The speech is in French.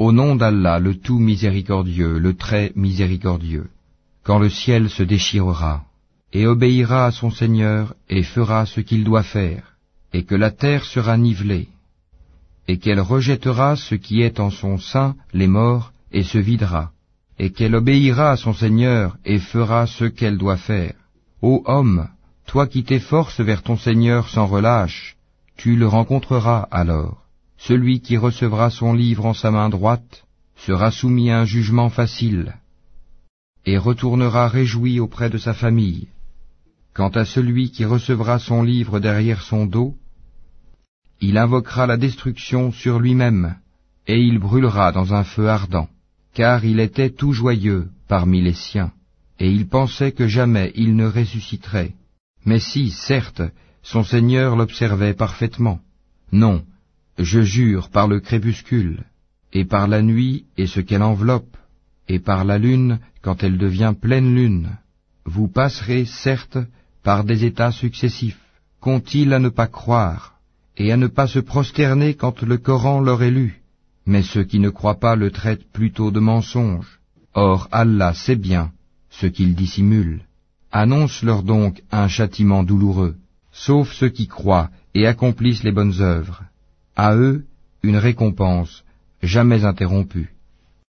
Au nom d'Allah, le tout miséricordieux, le très miséricordieux, quand le ciel se déchirera, et obéira à son Seigneur, et fera ce qu'il doit faire, et que la terre sera nivelée, et qu'elle rejettera ce qui est en son sein, les morts, et se videra, et qu'elle obéira à son Seigneur, et fera ce qu'elle doit faire. Ô homme, toi qui t'efforces vers ton Seigneur sans relâche, tu le rencontreras alors. Celui qui recevra son livre en sa main droite sera soumis à un jugement facile, et retournera réjoui auprès de sa famille. Quant à celui qui recevra son livre derrière son dos, il invoquera la destruction sur lui-même, et il brûlera dans un feu ardent, car il était tout joyeux parmi les siens, et il pensait que jamais il ne ressusciterait. Mais si, certes, son Seigneur l'observait parfaitement. Non, je jure par le crépuscule, et par la nuit et ce qu'elle enveloppe, et par la lune quand elle devient pleine lune. Vous passerez, certes, par des états successifs. Qu'ont-ils à ne pas croire, et à ne pas se prosterner quand le Coran leur est lu Mais ceux qui ne croient pas le traitent plutôt de mensonge. Or Allah sait bien ce qu'ils dissimulent. Annonce-leur donc un châtiment douloureux, sauf ceux qui croient et accomplissent les bonnes œuvres. À eux, une récompense jamais interrompue.